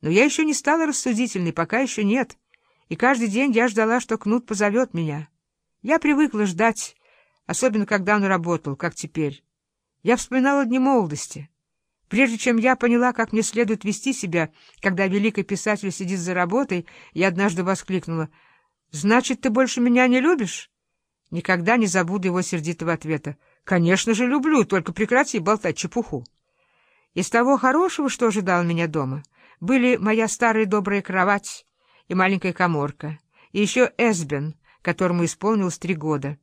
Но я еще не стала рассудительной, пока еще нет. И каждый день я ждала, что Кнут позовет меня. Я привыкла ждать, особенно когда он работал, как теперь. Я вспоминала дни молодости. Прежде чем я поняла, как мне следует вести себя, когда великий писатель сидит за работой, я однажды воскликнула, «Значит, ты больше меня не любишь?» Никогда не забуду его сердитого ответа. «Конечно же люблю, только прекрати болтать чепуху». Из того хорошего, что ожидал меня дома, были моя старая добрая кровать и маленькая коморка, и еще Эсбен, которому исполнилось три года.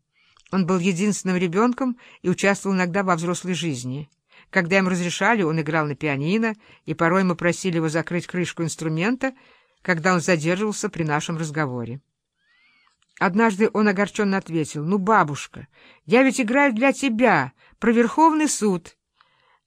Он был единственным ребенком и участвовал иногда во взрослой жизни. Когда им разрешали, он играл на пианино, и порой мы просили его закрыть крышку инструмента, когда он задерживался при нашем разговоре. Однажды он огорченно ответил, «Ну, бабушка, я ведь играю для тебя, про Верховный суд».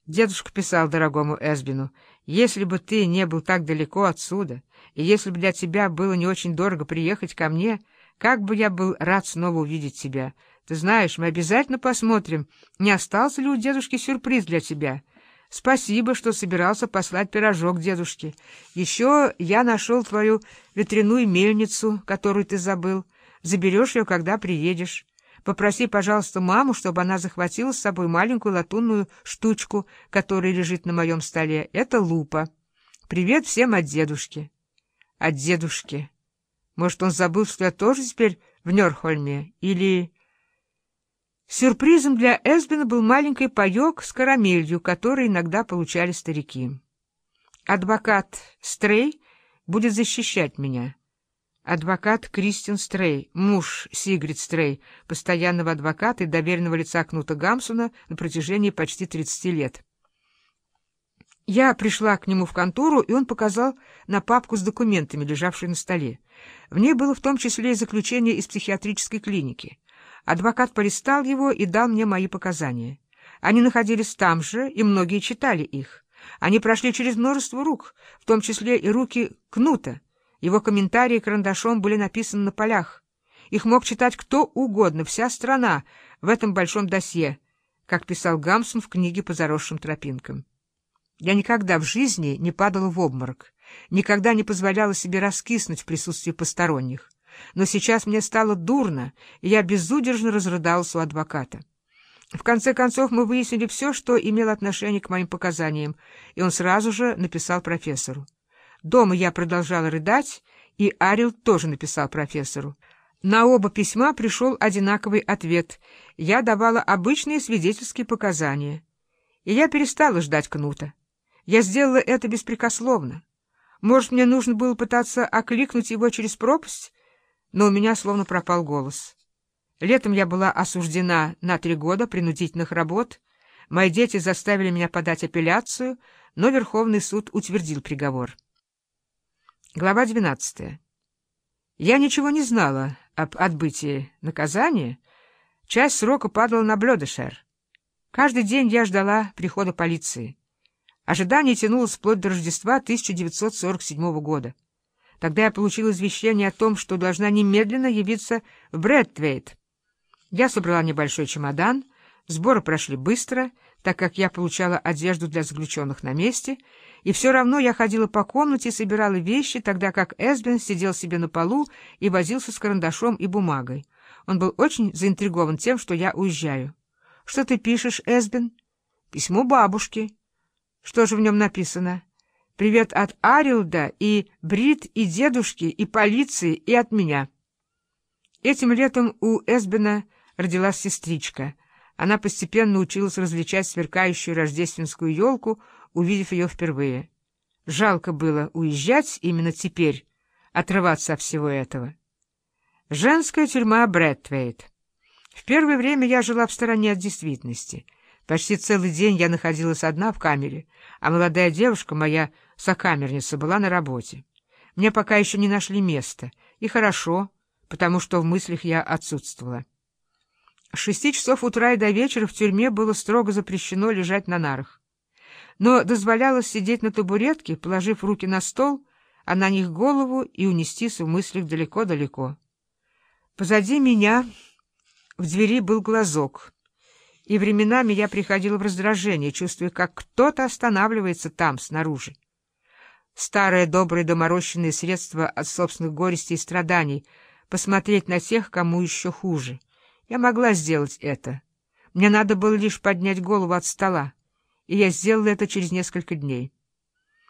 Дедушка писал дорогому Эсбину, «Если бы ты не был так далеко отсюда, и если бы для тебя было не очень дорого приехать ко мне, как бы я был рад снова увидеть тебя. Ты знаешь, мы обязательно посмотрим, не остался ли у дедушки сюрприз для тебя. Спасибо, что собирался послать пирожок дедушке. Еще я нашел твою ветряную мельницу, которую ты забыл». Заберешь ее, когда приедешь. Попроси, пожалуйста, маму, чтобы она захватила с собой маленькую латунную штучку, которая лежит на моем столе. Это лупа. Привет всем от дедушки. От дедушки. Может, он забыл, что я тоже теперь в Нёрхольме? Или... Сюрпризом для Эсбина был маленький паёк с карамелью, который иногда получали старики. Адвокат Стрей будет защищать меня. Адвокат Кристин Стрей, муж Сигрид Стрей, постоянного адвоката и доверенного лица Кнута Гамсуна на протяжении почти 30 лет. Я пришла к нему в контору, и он показал на папку с документами, лежавшую на столе. В ней было в том числе и заключение из психиатрической клиники. Адвокат полистал его и дал мне мои показания. Они находились там же, и многие читали их. Они прошли через множество рук, в том числе и руки Кнута, его комментарии карандашом были написаны на полях. Их мог читать кто угодно, вся страна, в этом большом досье, как писал Гамсун в книге по заросшим тропинкам. Я никогда в жизни не падала в обморок, никогда не позволяла себе раскиснуть в присутствии посторонних. Но сейчас мне стало дурно, и я безудержно разрыдалась у адвоката. В конце концов мы выяснили все, что имело отношение к моим показаниям, и он сразу же написал профессору. Дома я продолжала рыдать, и Арил тоже написал профессору. На оба письма пришел одинаковый ответ. Я давала обычные свидетельские показания. И я перестала ждать Кнута. Я сделала это беспрекословно. Может, мне нужно было пытаться окликнуть его через пропасть? Но у меня словно пропал голос. Летом я была осуждена на три года принудительных работ. Мои дети заставили меня подать апелляцию, но Верховный суд утвердил приговор. Глава 12. Я ничего не знала об отбытии наказания. Часть срока падала на Блёдешер. Каждый день я ждала прихода полиции. Ожидание тянулось вплоть до Рождества 1947 года. Тогда я получила извещение о том, что должна немедленно явиться в Брэдтвейт. Я собрала небольшой чемодан, сборы прошли быстро, так как я получала одежду для заключенных на месте — и все равно я ходила по комнате и собирала вещи, тогда как Эсбин сидел себе на полу и возился с карандашом и бумагой. Он был очень заинтригован тем, что я уезжаю. — Что ты пишешь, Эсбин? — Письмо бабушке. — Что же в нем написано? — Привет от Арилда и Брит, и дедушки, и полиции, и от меня. Этим летом у Эсбина родилась сестричка. Она постепенно училась различать сверкающую рождественскую елку, увидев ее впервые. Жалко было уезжать именно теперь, отрываться от всего этого. Женская тюрьма Брэдтвейт. В первое время я жила в стороне от действительности. Почти целый день я находилась одна в камере, а молодая девушка, моя сокамерница, была на работе. Мне пока еще не нашли места, и хорошо, потому что в мыслях я отсутствовала. С шести часов утра и до вечера в тюрьме было строго запрещено лежать на нарах но дозволялось сидеть на табуретке, положив руки на стол, а на них голову и унестись в мыслях далеко-далеко. Позади меня в двери был глазок, и временами я приходила в раздражение, чувствуя, как кто-то останавливается там, снаружи. Старое доброе доморощенное средство от собственных горестей и страданий — посмотреть на тех, кому еще хуже. Я могла сделать это. Мне надо было лишь поднять голову от стола, и я сделала это через несколько дней.